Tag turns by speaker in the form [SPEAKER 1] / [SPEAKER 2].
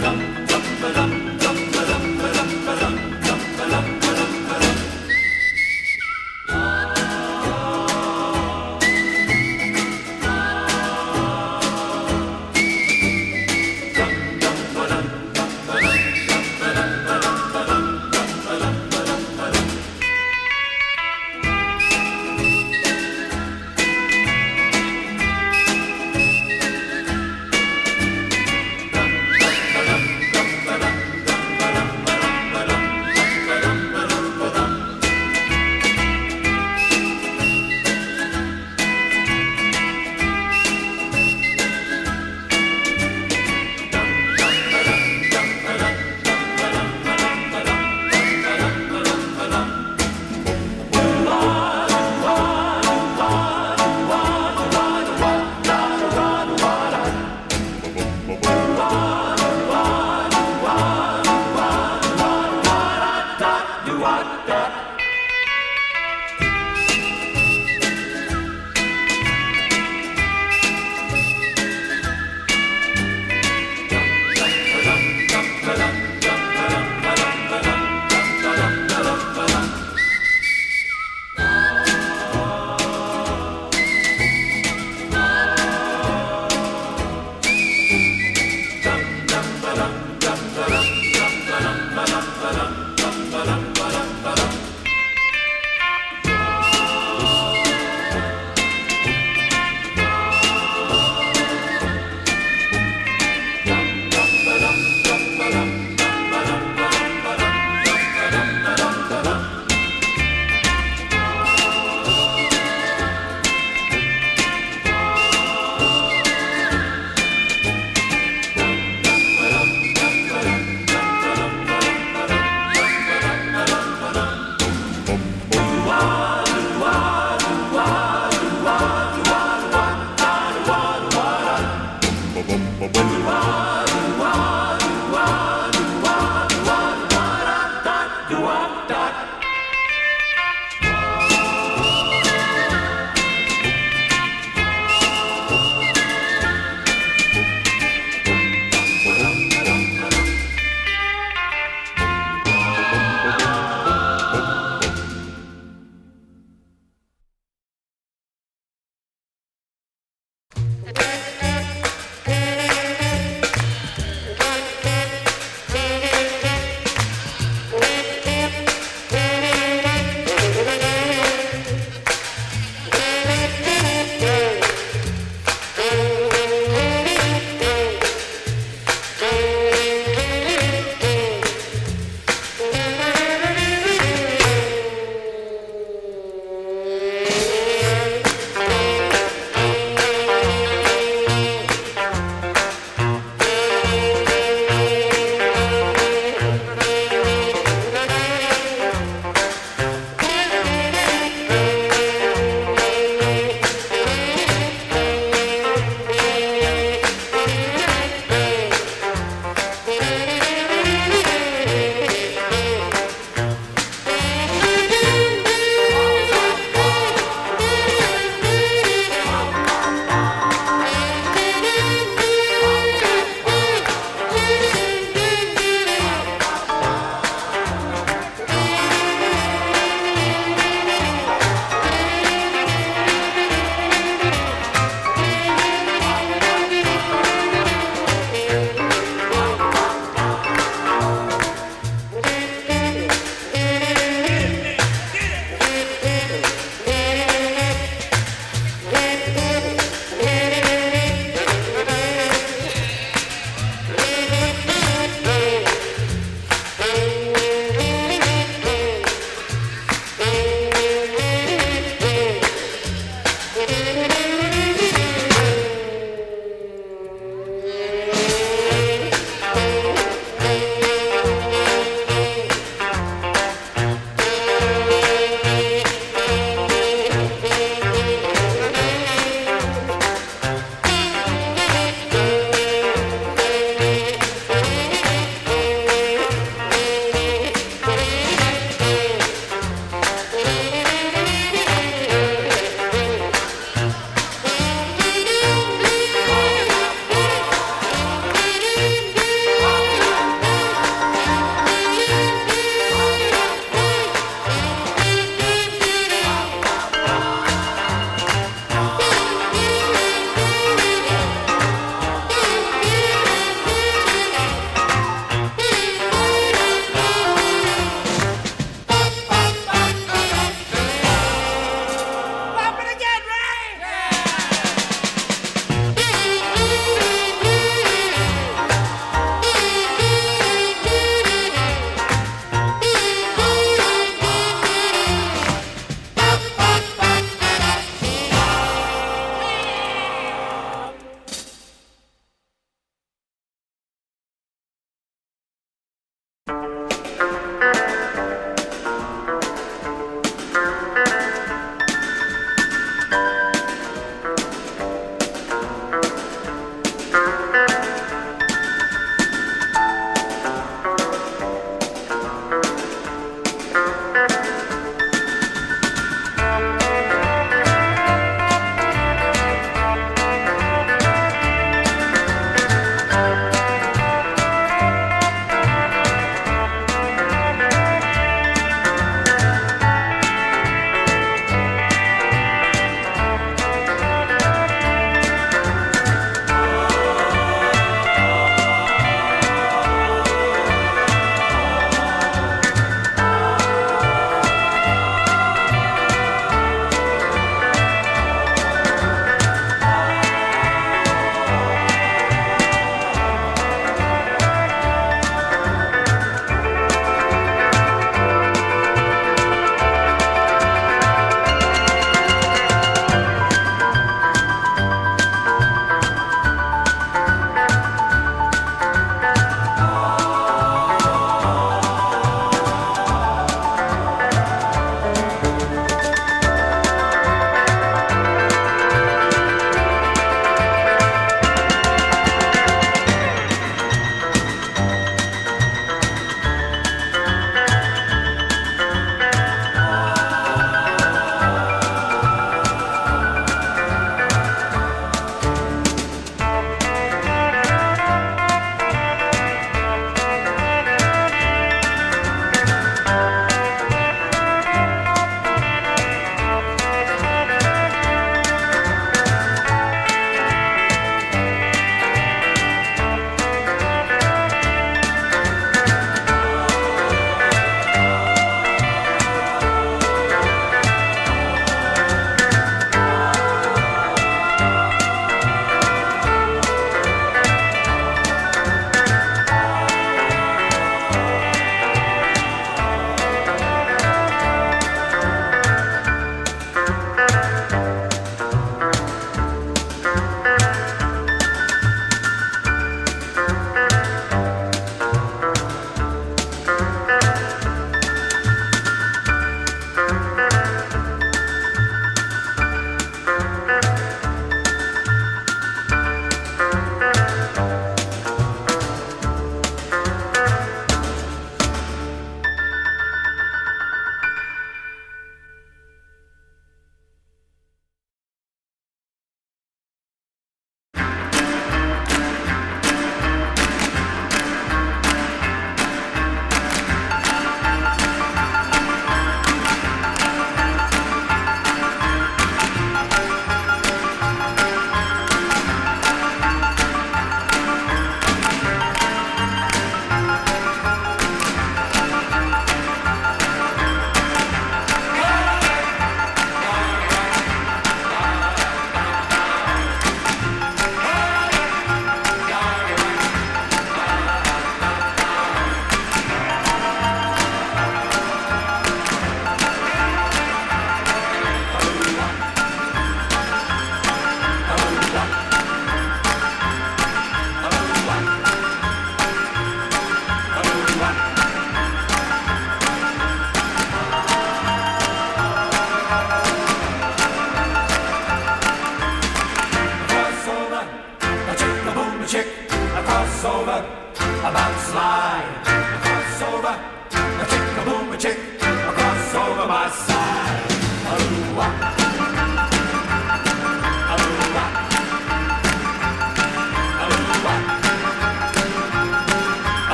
[SPEAKER 1] か